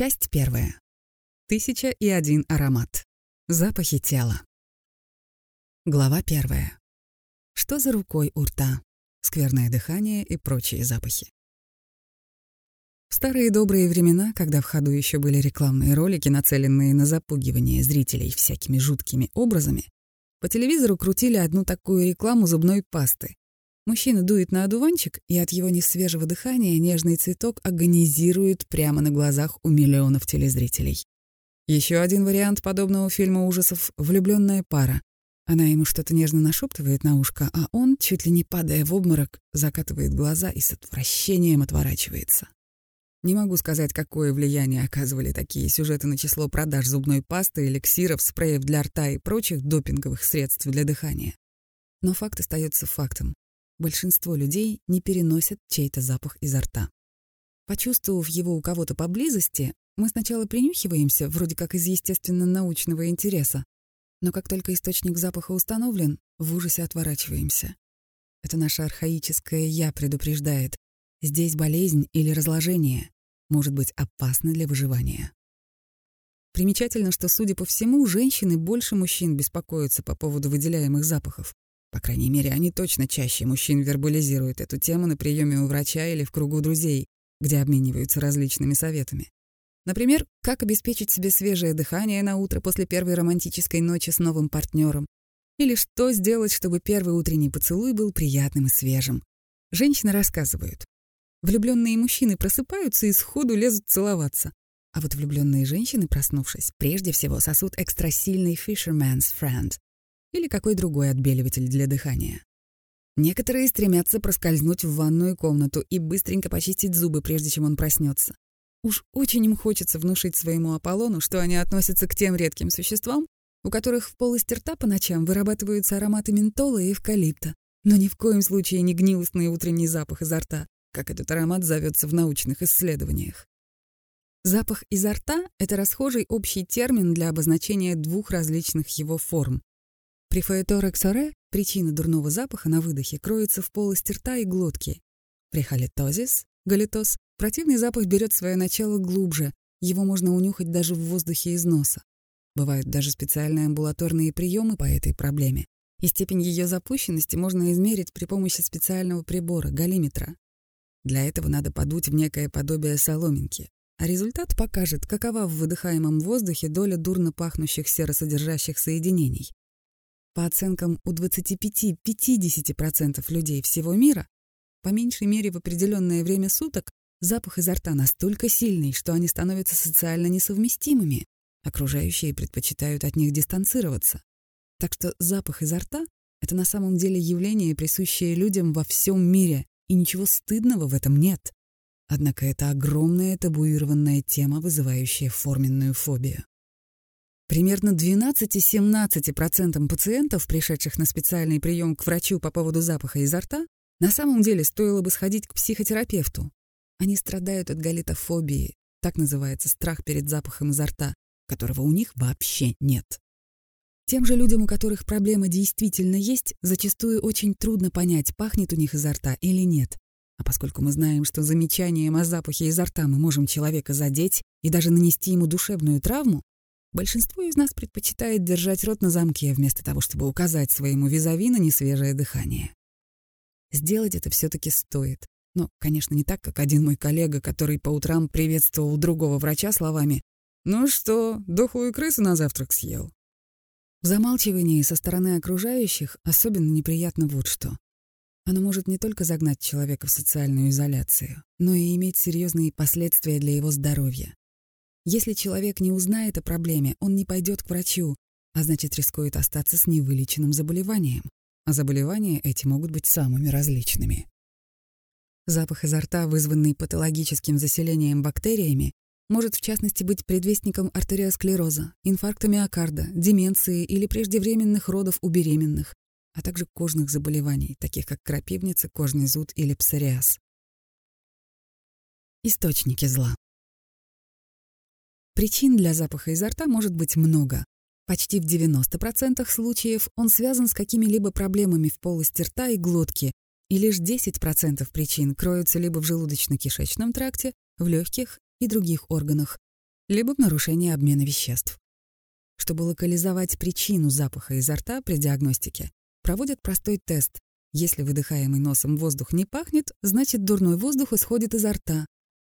Часть первая. Тысяча и один аромат. Запахи тела. Глава первая. Что за рукой у рта? Скверное дыхание и прочие запахи. В старые добрые времена, когда в ходу еще были рекламные ролики, нацеленные на запугивание зрителей всякими жуткими образами, по телевизору крутили одну такую рекламу зубной пасты. Мужчина дует на одуванчик, и от его несвежего дыхания нежный цветок агонизирует прямо на глазах у миллионов телезрителей. Еще один вариант подобного фильма ужасов — влюбленная пара. Она ему что-то нежно нашептывает на ушко, а он, чуть ли не падая в обморок, закатывает глаза и с отвращением отворачивается. Не могу сказать, какое влияние оказывали такие сюжеты на число продаж зубной пасты, эликсиров, спреев для рта и прочих допинговых средств для дыхания. Но факт остается фактом. Большинство людей не переносят чей-то запах изо рта. Почувствовав его у кого-то поблизости, мы сначала принюхиваемся, вроде как из естественно-научного интереса, но как только источник запаха установлен, в ужасе отворачиваемся. Это наше архаическое «я» предупреждает. Здесь болезнь или разложение может быть опасно для выживания. Примечательно, что, судя по всему, женщины больше мужчин беспокоятся по поводу выделяемых запахов. По крайней мере, они точно чаще мужчин вербализируют эту тему на приеме у врача или в кругу друзей, где обмениваются различными советами. Например, как обеспечить себе свежее дыхание на утро после первой романтической ночи с новым партнером, или что сделать, чтобы первый утренний поцелуй был приятным и свежим. Женщины рассказывают. Влюбленные мужчины просыпаются и сходу лезут целоваться. А вот влюбленные женщины, проснувшись, прежде всего сосут экстрасильный Fisherman's Friend или какой другой отбеливатель для дыхания. Некоторые стремятся проскользнуть в ванную комнату и быстренько почистить зубы, прежде чем он проснется. Уж очень им хочется внушить своему Аполлону, что они относятся к тем редким существам, у которых в полости рта по ночам вырабатываются ароматы ментола и эвкалипта, но ни в коем случае не гнилостный утренний запах изо рта, как этот аромат зовется в научных исследованиях. Запах изо рта — это расхожий общий термин для обозначения двух различных его форм. При фаэторексоре причина дурного запаха на выдохе кроется в полости рта и глотки. При халитозис, галитоз, противный запах берет свое начало глубже, его можно унюхать даже в воздухе из носа. Бывают даже специальные амбулаторные приемы по этой проблеме, и степень ее запущенности можно измерить при помощи специального прибора — галиметра. Для этого надо подуть в некое подобие соломинки, а результат покажет, какова в выдыхаемом воздухе доля дурно пахнущих серосодержащих соединений. По оценкам у 25-50% людей всего мира, по меньшей мере в определенное время суток, запах изо рта настолько сильный, что они становятся социально несовместимыми. Окружающие предпочитают от них дистанцироваться. Так что запах изо рта — это на самом деле явление, присущее людям во всем мире, и ничего стыдного в этом нет. Однако это огромная табуированная тема, вызывающая форменную фобию. Примерно 12-17% пациентов, пришедших на специальный прием к врачу по поводу запаха изо рта, на самом деле стоило бы сходить к психотерапевту. Они страдают от галитофобии, так называется страх перед запахом изо рта, которого у них вообще нет. Тем же людям, у которых проблема действительно есть, зачастую очень трудно понять, пахнет у них изо рта или нет. А поскольку мы знаем, что замечанием о запахе изо рта мы можем человека задеть и даже нанести ему душевную травму, большинство из нас предпочитает держать рот на замке, вместо того, чтобы указать своему визави на несвежее дыхание. Сделать это все таки стоит. Но, конечно, не так, как один мой коллега, который по утрам приветствовал другого врача словами «Ну что, дохлую крысу на завтрак съел?» В замалчивании со стороны окружающих особенно неприятно вот что. Оно может не только загнать человека в социальную изоляцию, но и иметь серьезные последствия для его здоровья. Если человек не узнает о проблеме, он не пойдет к врачу, а значит рискует остаться с невылеченным заболеванием. А заболевания эти могут быть самыми различными. Запах изо рта, вызванный патологическим заселением бактериями, может в частности быть предвестником артериосклероза, инфаркта миокарда, деменции или преждевременных родов у беременных, а также кожных заболеваний, таких как крапивница, кожный зуд или псориаз. Источники зла. Причин для запаха изо рта может быть много. Почти в 90% случаев он связан с какими-либо проблемами в полости рта и глотки, и лишь 10% причин кроются либо в желудочно-кишечном тракте, в легких и других органах, либо в нарушение обмена веществ. Чтобы локализовать причину запаха изо рта при диагностике, проводят простой тест. Если выдыхаемый носом воздух не пахнет, значит дурной воздух исходит изо рта.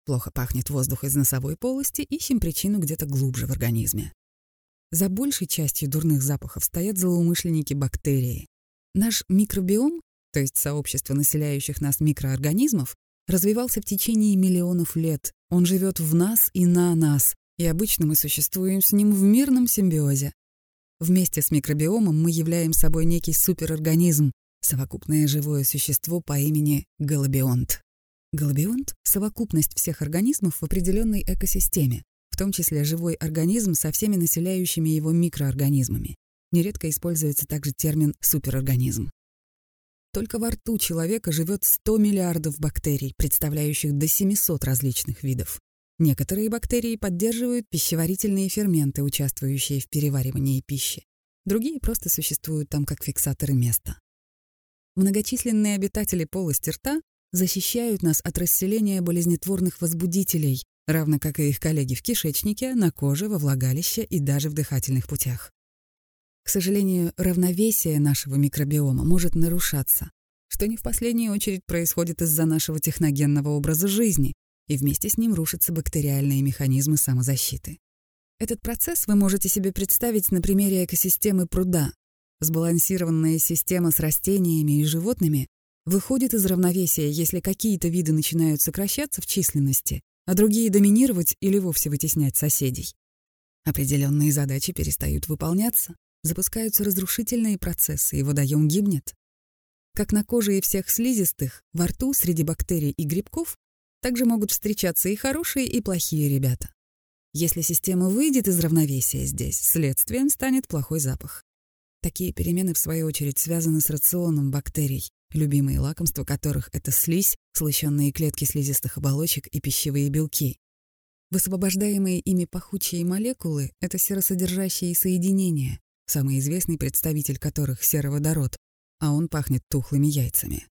Плохо пахнет воздух из носовой полости, ищем причину где-то глубже в организме. За большей частью дурных запахов стоят злоумышленники бактерии. Наш микробиом, то есть сообщество населяющих нас микроорганизмов, развивался в течение миллионов лет. Он живет в нас и на нас, и обычно мы существуем с ним в мирном симбиозе. Вместе с микробиомом мы являем собой некий суперорганизм, совокупное живое существо по имени голобионт. Голобионт — совокупность всех организмов в определенной экосистеме, в том числе живой организм со всеми населяющими его микроорганизмами. Нередко используется также термин «суперорганизм». Только во рту человека живет 100 миллиардов бактерий, представляющих до 700 различных видов. Некоторые бактерии поддерживают пищеварительные ферменты, участвующие в переваривании пищи. Другие просто существуют там как фиксаторы места. Многочисленные обитатели полости рта защищают нас от расселения болезнетворных возбудителей, равно как и их коллеги в кишечнике, на коже, во влагалище и даже в дыхательных путях. К сожалению, равновесие нашего микробиома может нарушаться, что не в последнюю очередь происходит из-за нашего техногенного образа жизни, и вместе с ним рушатся бактериальные механизмы самозащиты. Этот процесс вы можете себе представить на примере экосистемы пруда. Сбалансированная система с растениями и животными выходит из равновесия, если какие-то виды начинают сокращаться в численности, а другие доминировать или вовсе вытеснять соседей. Определенные задачи перестают выполняться, запускаются разрушительные процессы, и водоем гибнет. Как на коже и всех слизистых, во рту среди бактерий и грибков также могут встречаться и хорошие, и плохие ребята. Если система выйдет из равновесия здесь, следствием станет плохой запах. Такие перемены, в свою очередь, связаны с рационом бактерий, любимые лакомства которых — это слизь, слащенные клетки слизистых оболочек и пищевые белки. Высвобождаемые ими пахучие молекулы — это серосодержащие соединения, самый известный представитель которых — сероводород, а он пахнет тухлыми яйцами.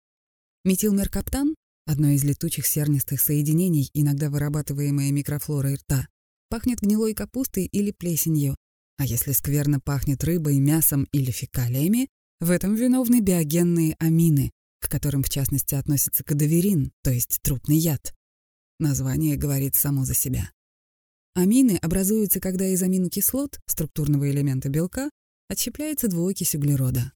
Метилмеркаптан Одно из летучих сернистых соединений, иногда вырабатываемое микрофлорой рта, пахнет гнилой капустой или плесенью, а если скверно пахнет рыбой, мясом или фекалиями, в этом виновны биогенные амины, к которым в частности относится кадаверин, то есть трупный яд. Название говорит само за себя. Амины образуются, когда из аминокислот, структурного элемента белка, отщепляется двуокись углерода.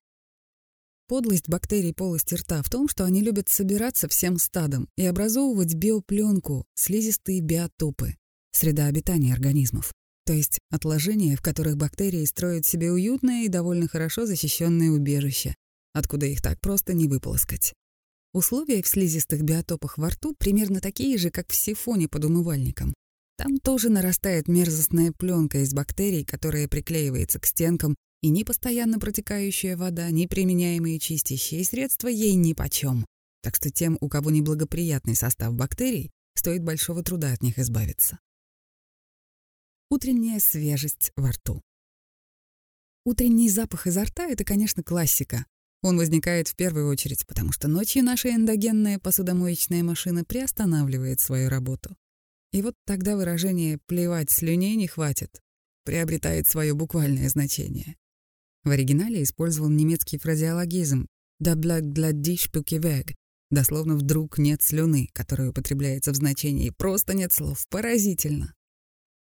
Подлость бактерий полости рта в том, что они любят собираться всем стадом и образовывать биопленку, слизистые биотопы, среда обитания организмов, то есть отложения, в которых бактерии строят себе уютное и довольно хорошо защищенное убежище, откуда их так просто не выполоскать. Условия в слизистых биотопах во рту примерно такие же, как в сифоне под умывальником. Там тоже нарастает мерзостная пленка из бактерий, которая приклеивается к стенкам и ни постоянно протекающая вода, ни применяемые чистящие средства ей нипочем. Так что тем, у кого неблагоприятный состав бактерий, стоит большого труда от них избавиться. Утренняя свежесть во рту. Утренний запах изо рта — это, конечно, классика. Он возникает в первую очередь, потому что ночью наша эндогенная посудомоечная машина приостанавливает свою работу. И вот тогда выражение «плевать слюней не хватит» приобретает свое буквальное значение. В оригинале использован немецкий фразеологизм «da blag gladish weg», дословно «вдруг нет слюны», который употребляется в значении «просто нет слов», поразительно.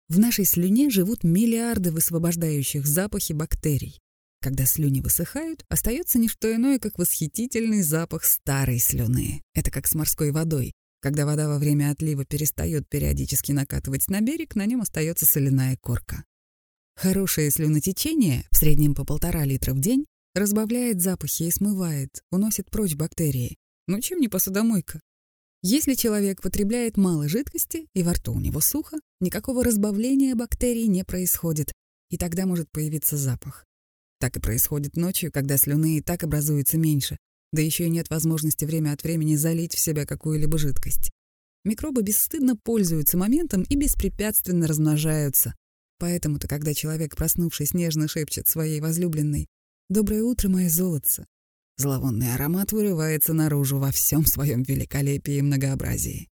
В нашей слюне живут миллиарды высвобождающих запахи бактерий. Когда слюни высыхают, остается не что иное, как восхитительный запах старой слюны. Это как с морской водой. Когда вода во время отлива перестает периодически накатывать на берег, на нем остается соляная корка. Хорошее слюнотечение, в среднем по полтора литра в день, разбавляет запахи и смывает, уносит прочь бактерии. Ну чем не посудомойка? Если человек потребляет мало жидкости и во рту у него сухо, никакого разбавления бактерий не происходит, и тогда может появиться запах. Так и происходит ночью, когда слюны и так образуется меньше, да еще и нет возможности время от времени залить в себя какую-либо жидкость. Микробы бесстыдно пользуются моментом и беспрепятственно размножаются, Поэтому-то, когда человек, проснувшись, нежно шепчет своей возлюбленной «Доброе утро, мое золотце», зловонный аромат вырывается наружу во всем своем великолепии и многообразии.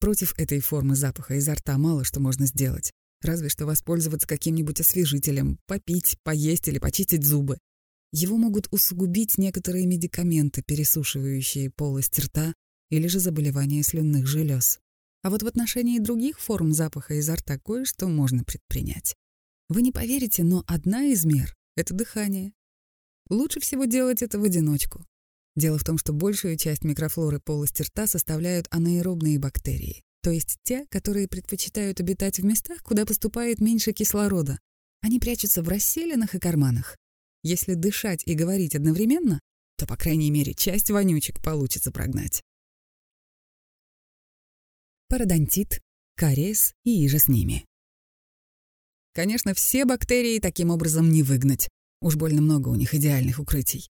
Против этой формы запаха изо рта мало что можно сделать. Разве что воспользоваться каким-нибудь освежителем, попить, поесть или почистить зубы. Его могут усугубить некоторые медикаменты, пересушивающие полость рта или же заболевания слюнных желез. А вот в отношении других форм запаха изо рта кое-что можно предпринять. Вы не поверите, но одна из мер — это дыхание. Лучше всего делать это в одиночку. Дело в том, что большую часть микрофлоры полости рта составляют анаэробные бактерии, то есть те, которые предпочитают обитать в местах, куда поступает меньше кислорода. Они прячутся в расселинах и карманах. Если дышать и говорить одновременно, то, по крайней мере, часть вонючек получится прогнать. Пародонтит, кариес и иже с ними. Конечно, все бактерии таким образом не выгнать. Уж больно много у них идеальных укрытий.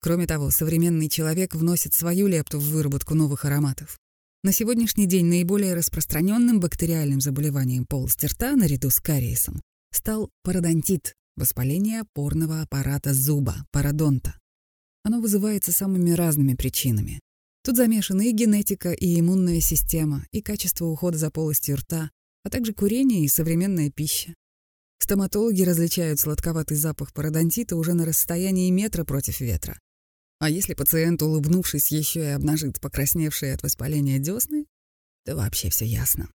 Кроме того, современный человек вносит свою лепту в выработку новых ароматов. На сегодняшний день наиболее распространенным бактериальным заболеванием полости рта наряду с кариесом стал пародонтит, Воспаление опорного аппарата зуба, пародонта. Оно вызывается самыми разными причинами. Тут замешаны и генетика, и иммунная система, и качество ухода за полостью рта, а также курение и современная пища. Стоматологи различают сладковатый запах пародонтита уже на расстоянии метра против ветра. А если пациент, улыбнувшись, еще и обнажит покрасневшие от воспаления десны, то вообще все ясно.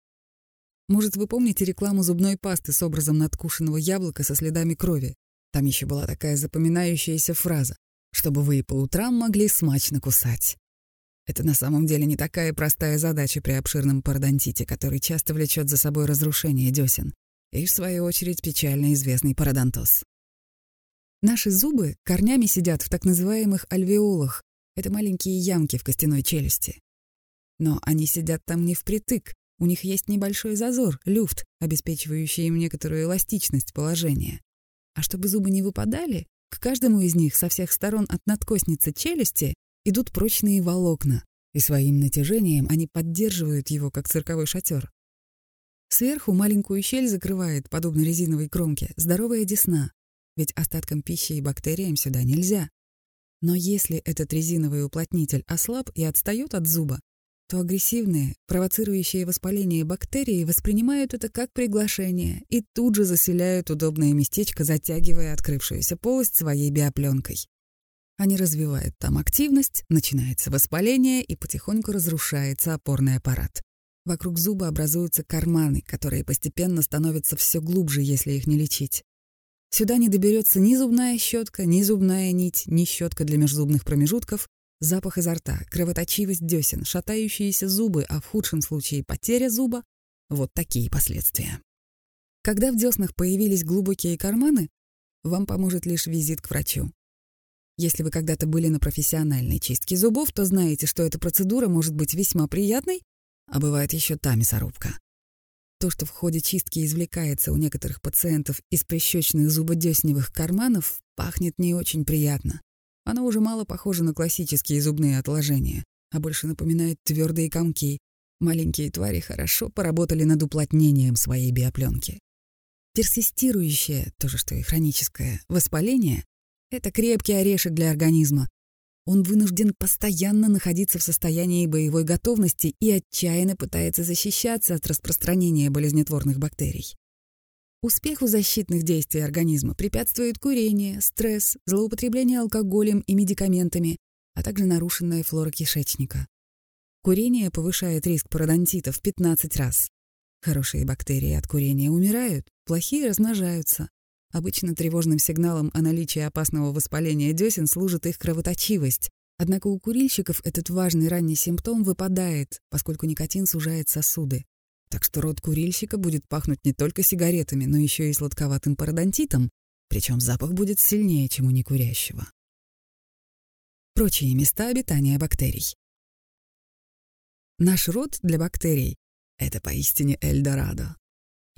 Может, вы помните рекламу зубной пасты с образом надкушенного яблока со следами крови? Там еще была такая запоминающаяся фраза, чтобы вы и по утрам могли смачно кусать. Это на самом деле не такая простая задача при обширном пародонтите, который часто влечет за собой разрушение десен и, в свою очередь, печально известный пародонтоз. Наши зубы корнями сидят в так называемых альвеолах. Это маленькие ямки в костяной челюсти. Но они сидят там не впритык, у них есть небольшой зазор, люфт, обеспечивающий им некоторую эластичность положения. А чтобы зубы не выпадали, к каждому из них со всех сторон от надкосницы челюсти идут прочные волокна, и своим натяжением они поддерживают его, как цирковой шатер. Сверху маленькую щель закрывает, подобно резиновой кромке, здоровая десна, ведь остаткам пищи и бактериям сюда нельзя. Но если этот резиновый уплотнитель ослаб и отстает от зуба, то агрессивные, провоцирующие воспаление бактерии воспринимают это как приглашение и тут же заселяют удобное местечко, затягивая открывшуюся полость своей биопленкой. Они развивают там активность, начинается воспаление и потихоньку разрушается опорный аппарат. Вокруг зуба образуются карманы, которые постепенно становятся все глубже, если их не лечить. Сюда не доберется ни зубная щетка, ни зубная нить, ни щетка для межзубных промежутков, Запах изо рта, кровоточивость десен, шатающиеся зубы, а в худшем случае потеря зуба — вот такие последствия. Когда в деснах появились глубокие карманы, вам поможет лишь визит к врачу. Если вы когда-то были на профессиональной чистке зубов, то знаете, что эта процедура может быть весьма приятной, а бывает еще та мясорубка. То, что в ходе чистки извлекается у некоторых пациентов из прищечных зубодесневых карманов, пахнет не очень приятно. Оно уже мало похоже на классические зубные отложения, а больше напоминает твердые комки. Маленькие твари хорошо поработали над уплотнением своей биопленки. Персистирующее, то же что и хроническое, воспаление — это крепкий орешек для организма. Он вынужден постоянно находиться в состоянии боевой готовности и отчаянно пытается защищаться от распространения болезнетворных бактерий. Успеху защитных действий организма препятствует курение, стресс, злоупотребление алкоголем и медикаментами, а также нарушенная флора кишечника. Курение повышает риск пародонтита в 15 раз. Хорошие бактерии от курения умирают, плохие размножаются. Обычно тревожным сигналом о наличии опасного воспаления десен служит их кровоточивость. Однако у курильщиков этот важный ранний симптом выпадает, поскольку никотин сужает сосуды. Так что рот курильщика будет пахнуть не только сигаретами, но еще и сладковатым пародонтитом, причем запах будет сильнее, чем у некурящего. Прочие места обитания бактерий. Наш рот для бактерий — это поистине Эльдорадо.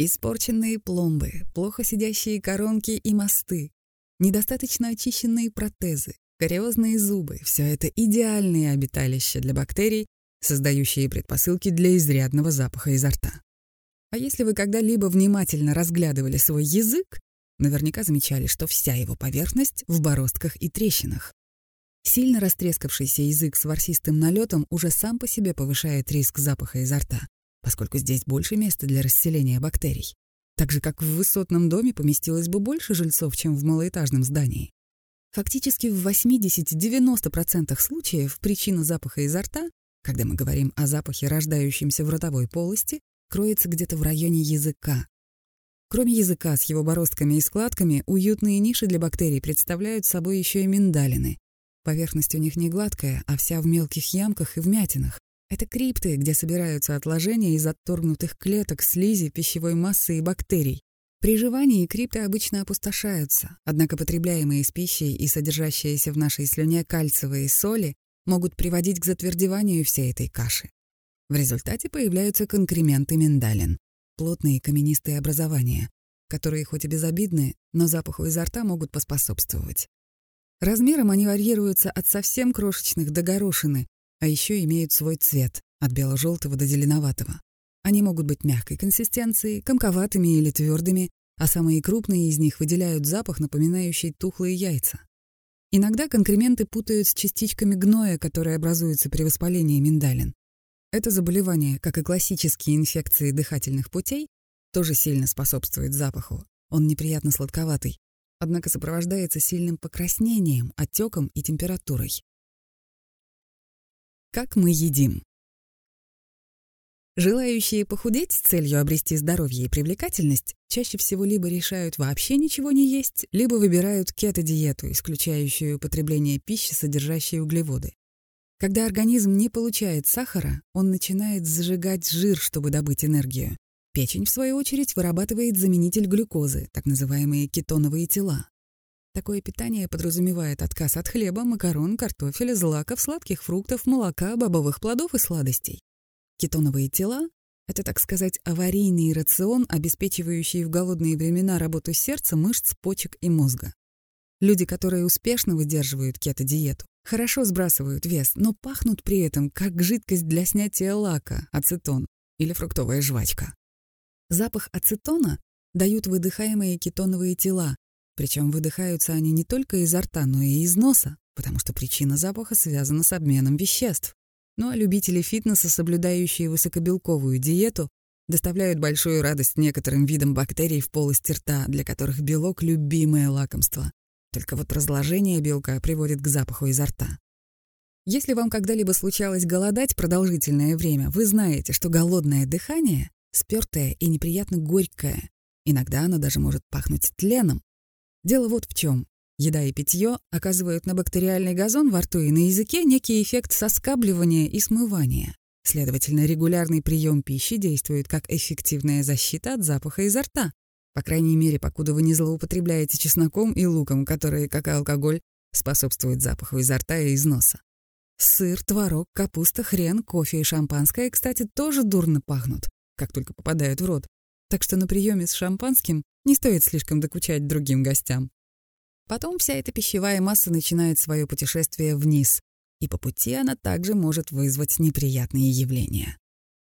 Испорченные пломбы, плохо сидящие коронки и мосты, недостаточно очищенные протезы, кариозные зубы — все это идеальные обиталища для бактерий, создающие предпосылки для изрядного запаха изо рта. А если вы когда-либо внимательно разглядывали свой язык, наверняка замечали, что вся его поверхность в бороздках и трещинах. Сильно растрескавшийся язык с ворсистым налетом уже сам по себе повышает риск запаха изо рта, поскольку здесь больше места для расселения бактерий. так же как в высотном доме поместилось бы больше жильцов, чем в малоэтажном здании. Фактически в 80-90% случаев причина запаха изо рта, когда мы говорим о запахе, рождающемся в ротовой полости, кроется где-то в районе языка. Кроме языка с его бороздками и складками, уютные ниши для бактерий представляют собой еще и миндалины. Поверхность у них не гладкая, а вся в мелких ямках и вмятинах. Это крипты, где собираются отложения из отторгнутых клеток, слизи, пищевой массы и бактерий. При жевании крипты обычно опустошаются, однако потребляемые с пищей и содержащиеся в нашей слюне кальциевые соли могут приводить к затвердеванию всей этой каши. В результате появляются конкременты миндалин — плотные каменистые образования, которые хоть и безобидны, но запаху изо рта могут поспособствовать. Размером они варьируются от совсем крошечных до горошины, а еще имеют свой цвет, от бело-желтого до зеленоватого. Они могут быть мягкой консистенции, комковатыми или твердыми, а самые крупные из них выделяют запах, напоминающий тухлые яйца. Иногда конкременты путают с частичками гноя, которые образуются при воспалении миндалин. Это заболевание, как и классические инфекции дыхательных путей, тоже сильно способствует запаху. Он неприятно сладковатый, однако сопровождается сильным покраснением, отеком и температурой. Как мы едим? Желающие похудеть с целью обрести здоровье и привлекательность чаще всего либо решают вообще ничего не есть, либо выбирают кето-диету, исключающую употребление пищи, содержащей углеводы. Когда организм не получает сахара, он начинает зажигать жир, чтобы добыть энергию. Печень, в свою очередь, вырабатывает заменитель глюкозы, так называемые кетоновые тела. Такое питание подразумевает отказ от хлеба, макарон, картофеля, злаков, сладких фруктов, молока, бобовых плодов и сладостей. Кетоновые тела — это, так сказать, аварийный рацион, обеспечивающий в голодные времена работу сердца, мышц, почек и мозга. Люди, которые успешно выдерживают кето-диету, хорошо сбрасывают вес, но пахнут при этом как жидкость для снятия лака, ацетон или фруктовая жвачка. Запах ацетона дают выдыхаемые кетоновые тела, причем выдыхаются они не только изо рта, но и из носа, потому что причина запаха связана с обменом веществ. Ну а любители фитнеса, соблюдающие высокобелковую диету, доставляют большую радость некоторым видам бактерий в полости рта, для которых белок — любимое лакомство. Только вот разложение белка приводит к запаху изо рта. Если вам когда-либо случалось голодать продолжительное время, вы знаете, что голодное дыхание спёртое и неприятно горькое. Иногда оно даже может пахнуть тленом. Дело вот в чем. Еда и питье оказывают на бактериальный газон во рту и на языке некий эффект соскабливания и смывания. Следовательно, регулярный прием пищи действует как эффективная защита от запаха изо рта. По крайней мере, покуда вы не злоупотребляете чесноком и луком, которые, как и алкоголь, способствуют запаху изо рта и из носа. Сыр, творог, капуста, хрен, кофе и шампанское, кстати, тоже дурно пахнут как только попадают в рот. Так что на приеме с шампанским не стоит слишком докучать другим гостям. Потом вся эта пищевая масса начинает свое путешествие вниз, и по пути она также может вызвать неприятные явления.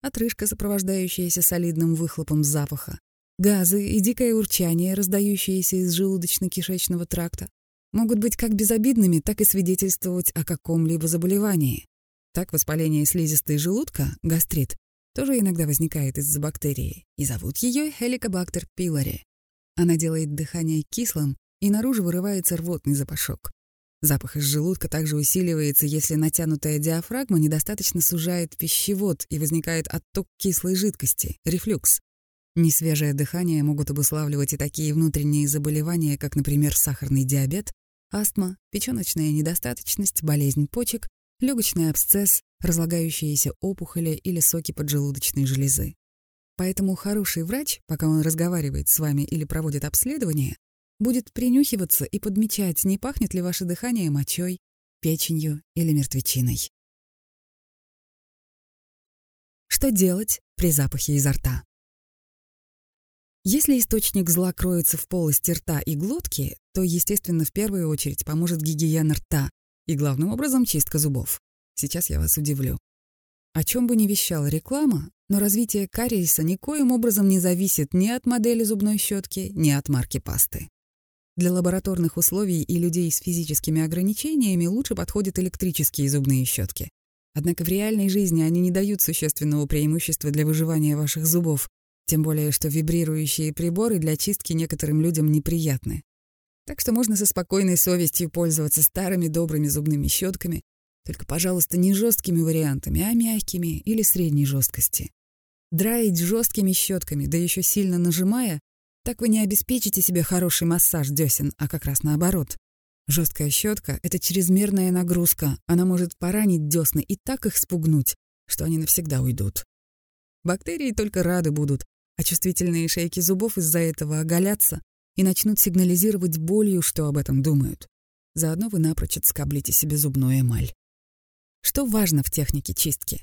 Отрыжка, сопровождающаяся солидным выхлопом запаха, газы и дикое урчание, раздающиеся из желудочно-кишечного тракта, могут быть как безобидными, так и свидетельствовать о каком-либо заболевании. Так воспаление слизистой желудка, гастрит, тоже иногда возникает из-за бактерии, и зовут ее Helicobacter pylori. Она делает дыхание кислым, и наружу вырывается рвотный запашок. Запах из желудка также усиливается, если натянутая диафрагма недостаточно сужает пищевод и возникает отток кислой жидкости, рефлюкс. Несвежее дыхание могут обуславливать и такие внутренние заболевания, как, например, сахарный диабет, астма, печёночная недостаточность, болезнь почек, легочный абсцесс, разлагающиеся опухоли или соки поджелудочной железы. Поэтому хороший врач, пока он разговаривает с вами или проводит обследование, будет принюхиваться и подмечать, не пахнет ли ваше дыхание мочой, печенью или мертвечиной. Что делать при запахе изо рта? Если источник зла кроется в полости рта и глотки, то, естественно, в первую очередь поможет гигиена рта и, главным образом, чистка зубов. Сейчас я вас удивлю. О чем бы ни вещала реклама, но развитие кариеса никоим образом не зависит ни от модели зубной щетки, ни от марки пасты. Для лабораторных условий и людей с физическими ограничениями лучше подходят электрические зубные щетки. Однако в реальной жизни они не дают существенного преимущества для выживания ваших зубов, Тем более, что вибрирующие приборы для чистки некоторым людям неприятны. Так что можно со спокойной совестью пользоваться старыми добрыми зубными щетками, только, пожалуйста, не жесткими вариантами, а мягкими или средней жесткости. Драить жесткими щетками, да еще сильно нажимая, так вы не обеспечите себе хороший массаж десен, а как раз наоборот. Жесткая щетка — это чрезмерная нагрузка, она может поранить десны и так их спугнуть, что они навсегда уйдут. Бактерии только рады будут, а чувствительные шейки зубов из-за этого оголятся и начнут сигнализировать болью, что об этом думают. Заодно вы напрочь отскоблите себе зубную эмаль. Что важно в технике чистки?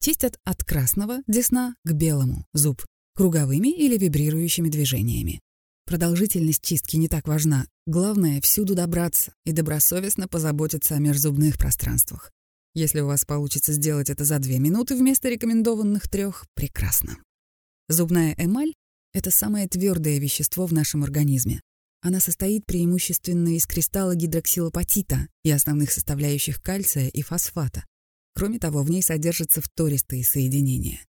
Чистят от красного десна к белому зуб, круговыми или вибрирующими движениями. Продолжительность чистки не так важна. Главное — всюду добраться и добросовестно позаботиться о межзубных пространствах. Если у вас получится сделать это за две минуты вместо рекомендованных трех, прекрасно. Зубная эмаль — это самое твердое вещество в нашем организме. Она состоит преимущественно из кристалла гидроксилапатита и основных составляющих кальция и фосфата. Кроме того, в ней содержатся втористые соединения.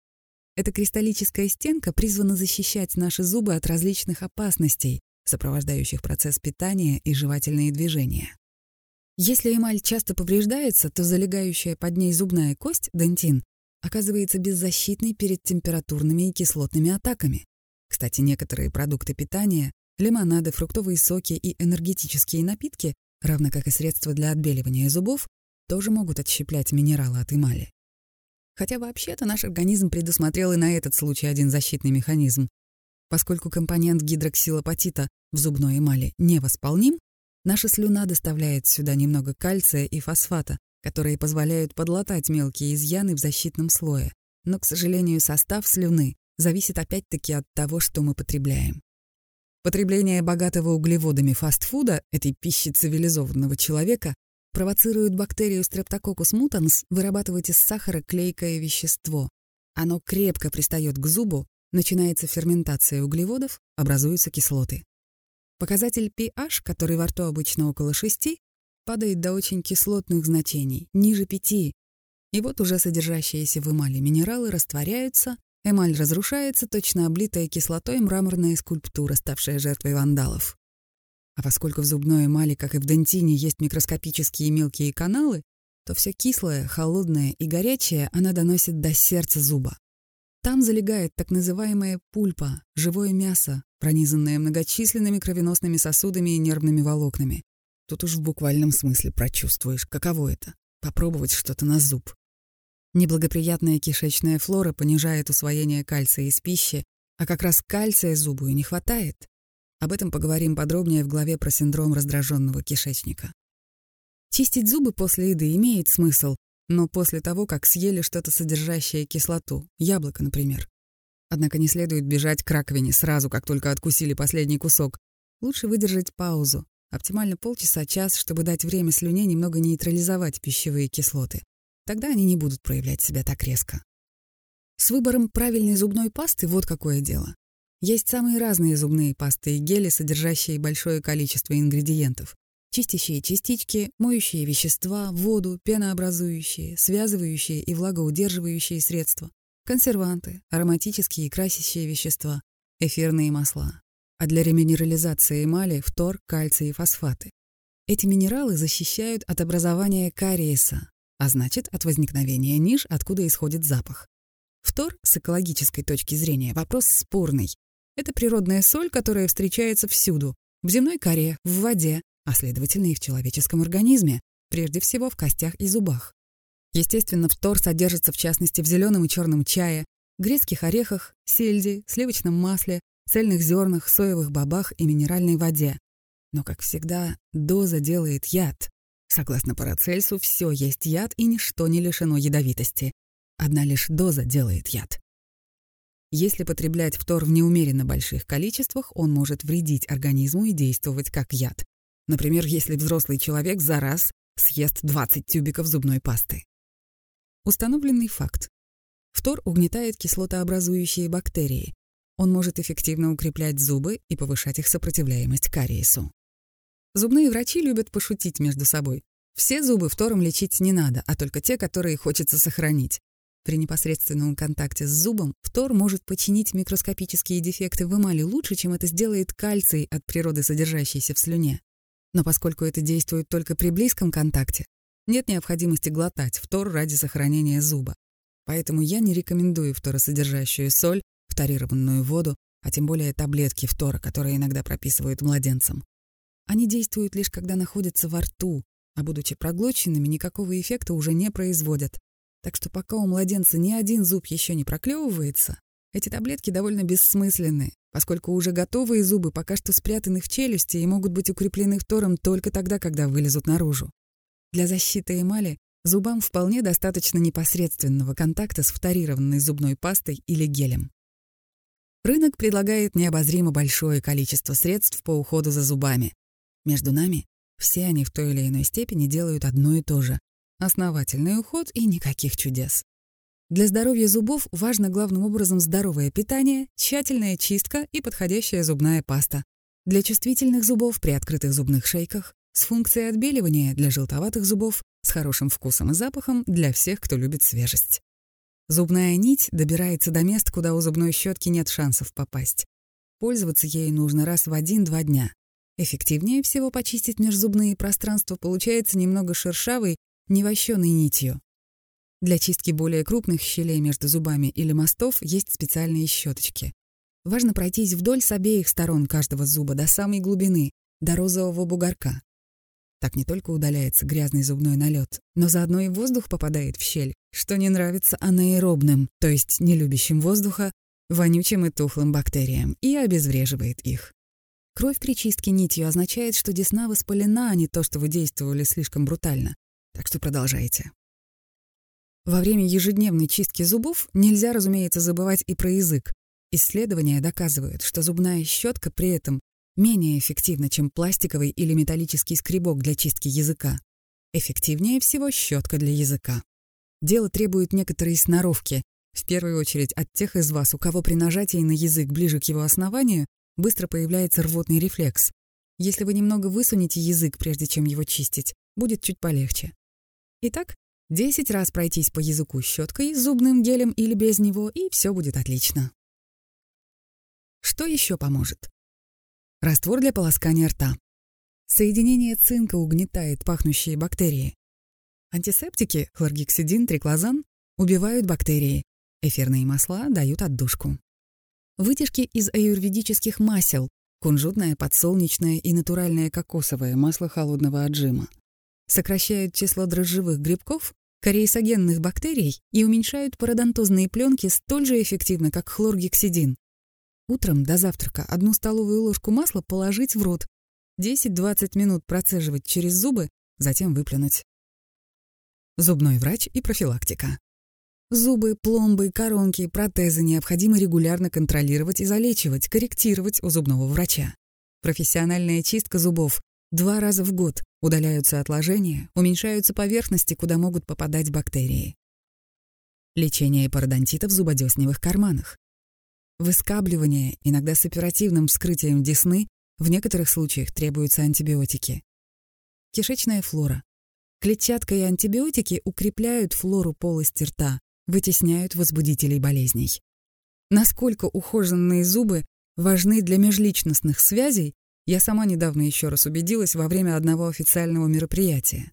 Эта кристаллическая стенка призвана защищать наши зубы от различных опасностей, сопровождающих процесс питания и жевательные движения. Если эмаль часто повреждается, то залегающая под ней зубная кость, дентин, оказывается беззащитной перед температурными и кислотными атаками. Кстати, некоторые продукты питания Лимонады, фруктовые соки и энергетические напитки, равно как и средства для отбеливания зубов, тоже могут отщеплять минералы от эмали. Хотя вообще-то наш организм предусмотрел и на этот случай один защитный механизм. Поскольку компонент гидроксилапатита в зубной эмали невосполним, наша слюна доставляет сюда немного кальция и фосфата, которые позволяют подлатать мелкие изъяны в защитном слое. Но, к сожалению, состав слюны зависит опять-таки от того, что мы потребляем. Потребление богатого углеводами фастфуда, этой пищи цивилизованного человека, провоцирует бактерию Streptococcus mutans вырабатывать из сахара клейкое вещество. Оно крепко пристает к зубу, начинается ферментация углеводов, образуются кислоты. Показатель pH, который во рту обычно около 6, падает до очень кислотных значений, ниже 5. И вот уже содержащиеся в эмали минералы растворяются, Эмаль разрушается, точно облитая кислотой мраморная скульптура, ставшая жертвой вандалов. А поскольку в зубной эмали, как и в дентине, есть микроскопические мелкие каналы, то все кислое, холодное и горячее она доносит до сердца зуба. Там залегает так называемая пульпа, живое мясо, пронизанное многочисленными кровеносными сосудами и нервными волокнами. Тут уж в буквальном смысле прочувствуешь, каково это — попробовать что-то на зуб. Неблагоприятная кишечная флора понижает усвоение кальция из пищи, а как раз кальция зубу и не хватает. Об этом поговорим подробнее в главе про синдром раздраженного кишечника. Чистить зубы после еды имеет смысл, но после того, как съели что-то содержащее кислоту, яблоко, например. Однако не следует бежать к раковине сразу, как только откусили последний кусок. Лучше выдержать паузу, оптимально полчаса-час, чтобы дать время слюне немного нейтрализовать пищевые кислоты. Тогда они не будут проявлять себя так резко. С выбором правильной зубной пасты вот какое дело. Есть самые разные зубные пасты и гели, содержащие большое количество ингредиентов. Чистящие частички, моющие вещества, воду, пенообразующие, связывающие и влагоудерживающие средства, консерванты, ароматические и красящие вещества, эфирные масла. А для реминерализации эмали – фтор, кальций и фосфаты. Эти минералы защищают от образования кариеса, а значит, от возникновения ниш, откуда исходит запах. Втор, с экологической точки зрения, вопрос спорный. Это природная соль, которая встречается всюду — в земной коре, в воде, а следовательно и в человеческом организме, прежде всего в костях и зубах. Естественно, фтор содержится в частности в зеленом и черном чае, грецких орехах, сельди, сливочном масле, цельных зернах, соевых бобах и минеральной воде. Но, как всегда, доза делает яд. Согласно Парацельсу, все есть яд и ничто не лишено ядовитости. Одна лишь доза делает яд. Если потреблять фтор в неумеренно больших количествах, он может вредить организму и действовать как яд. Например, если взрослый человек за раз съест 20 тюбиков зубной пасты. Установленный факт. Фтор угнетает кислотообразующие бактерии. Он может эффективно укреплять зубы и повышать их сопротивляемость кариесу. Зубные врачи любят пошутить между собой. Все зубы втором лечить не надо, а только те, которые хочется сохранить. При непосредственном контакте с зубом фтор может починить микроскопические дефекты в эмали лучше, чем это сделает кальций от природы содержащийся в слюне. Но поскольку это действует только при близком контакте, нет необходимости глотать фтор ради сохранения зуба. Поэтому я не рекомендую фторосодержащую соль, фторированную воду, а тем более таблетки фтора, которые иногда прописывают младенцам. Они действуют лишь когда находятся во рту, а будучи проглоченными, никакого эффекта уже не производят. Так что пока у младенца ни один зуб еще не проклевывается, эти таблетки довольно бессмысленны, поскольку уже готовые зубы пока что спрятаны в челюсти и могут быть укреплены втором только тогда, когда вылезут наружу. Для защиты эмали зубам вполне достаточно непосредственного контакта с фторированной зубной пастой или гелем. Рынок предлагает необозримо большое количество средств по уходу за зубами. Между нами все они в той или иной степени делают одно и то же Основательный уход и никаких чудес. Для здоровья зубов важно главным образом здоровое питание, тщательная чистка и подходящая зубная паста. Для чувствительных зубов при открытых зубных шейках с функцией отбеливания для желтоватых зубов, с хорошим вкусом и запахом для всех, кто любит свежесть. Зубная нить добирается до мест, куда у зубной щетки нет шансов попасть. Пользоваться ей нужно раз в один-два дня. Эффективнее всего почистить межзубные пространства получается немного шершавый невощенной нитью. Для чистки более крупных щелей между зубами или мостов есть специальные щеточки. Важно пройтись вдоль с обеих сторон каждого зуба до самой глубины, до розового бугорка. Так не только удаляется грязный зубной налет, но заодно и воздух попадает в щель, что не нравится анаэробным, то есть не любящим воздуха, вонючим и тухлым бактериям, и обезвреживает их. Кровь при чистке нитью означает, что десна воспалена, а не то, что вы действовали слишком брутально. Так что продолжайте. Во время ежедневной чистки зубов нельзя, разумеется, забывать и про язык. Исследования доказывают, что зубная щетка при этом менее эффективна, чем пластиковый или металлический скребок для чистки языка. Эффективнее всего щетка для языка. Дело требует некоторой сноровки, в первую очередь от тех из вас, у кого при нажатии на язык ближе к его основанию быстро появляется рвотный рефлекс. Если вы немного высунете язык, прежде чем его чистить, будет чуть полегче. Итак, 10 раз пройтись по языку щеткой, зубным гелем или без него, и все будет отлично. Что еще поможет? Раствор для полоскания рта. Соединение цинка угнетает пахнущие бактерии. Антисептики, хлоргексидин, триклозан, убивают бактерии. Эфирные масла дают отдушку. Вытяжки из аюрведических масел, кунжутное, подсолнечное и натуральное кокосовое масло холодного отжима сокращают число дрожжевых грибков, корейсогенных бактерий и уменьшают пародонтозные пленки столь же эффективно, как хлоргексидин. Утром до завтрака одну столовую ложку масла положить в рот, 10-20 минут процеживать через зубы, затем выплюнуть. Зубной врач и профилактика. Зубы, пломбы, коронки, протезы необходимо регулярно контролировать и залечивать, корректировать у зубного врача. Профессиональная чистка зубов Два раза в год удаляются отложения, уменьшаются поверхности, куда могут попадать бактерии. Лечение пародонтита в зубодесневых карманах. Выскабливание, иногда с оперативным вскрытием десны, в некоторых случаях требуются антибиотики. Кишечная флора. Клетчатка и антибиотики укрепляют флору полости рта, вытесняют возбудителей болезней. Насколько ухоженные зубы важны для межличностных связей, я сама недавно еще раз убедилась во время одного официального мероприятия.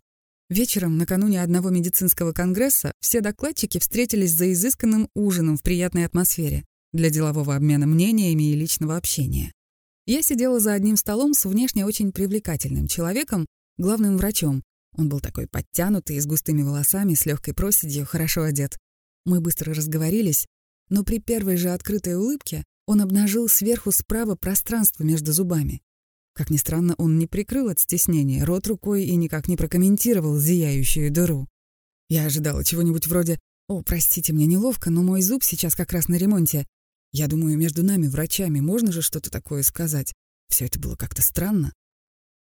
Вечером, накануне одного медицинского конгресса, все докладчики встретились за изысканным ужином в приятной атмосфере для делового обмена мнениями и личного общения. Я сидела за одним столом с внешне очень привлекательным человеком, главным врачом. Он был такой подтянутый, с густыми волосами, с легкой проседью, хорошо одет. Мы быстро разговорились, но при первой же открытой улыбке он обнажил сверху справа пространство между зубами. Как ни странно, он не прикрыл от стеснения рот рукой и никак не прокомментировал зияющую дыру. Я ожидала чего-нибудь вроде «О, простите, мне неловко, но мой зуб сейчас как раз на ремонте. Я думаю, между нами, врачами, можно же что-то такое сказать. Все это было как-то странно».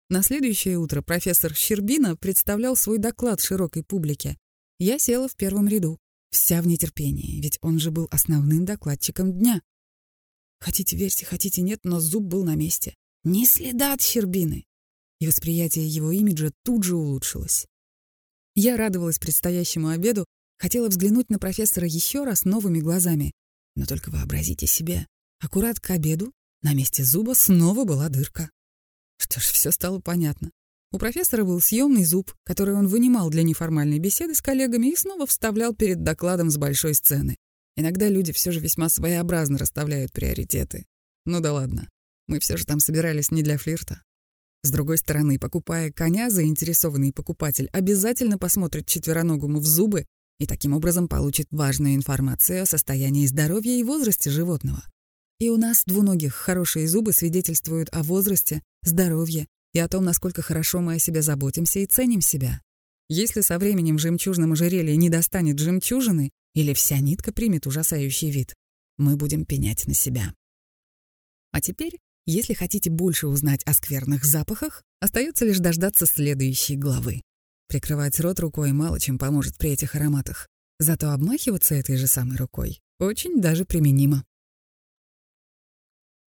На следующее утро профессор Щербина представлял свой доклад широкой публике. Я села в первом ряду, вся в нетерпении, ведь он же был основным докладчиком дня. Хотите верьте, хотите нет, но зуб был на месте. Ни следа от Щербины. И восприятие его имиджа тут же улучшилось. Я радовалась предстоящему обеду, Хотела взглянуть на профессора еще раз новыми глазами. Но только вообразите себе, аккурат к обеду на месте зуба снова была дырка. Что ж, все стало понятно. У профессора был съемный зуб, который он вынимал для неформальной беседы с коллегами и снова вставлял перед докладом с большой сцены. Иногда люди все же весьма своеобразно расставляют приоритеты. Ну да ладно, мы все же там собирались не для флирта. С другой стороны, покупая коня, заинтересованный покупатель обязательно посмотрит четвероногому в зубы и таким образом получит важную информацию о состоянии здоровья и возрасте животного. И у нас, двуногих, хорошие зубы свидетельствуют о возрасте, здоровье и о том, насколько хорошо мы о себе заботимся и ценим себя. Если со временем в жемчужном ожерелье не достанет жемчужины или вся нитка примет ужасающий вид, мы будем пенять на себя. А теперь, если хотите больше узнать о скверных запахах, остается лишь дождаться следующей главы. Прикрывать рот рукой мало чем поможет при этих ароматах. Зато обмахиваться этой же самой рукой очень даже применимо.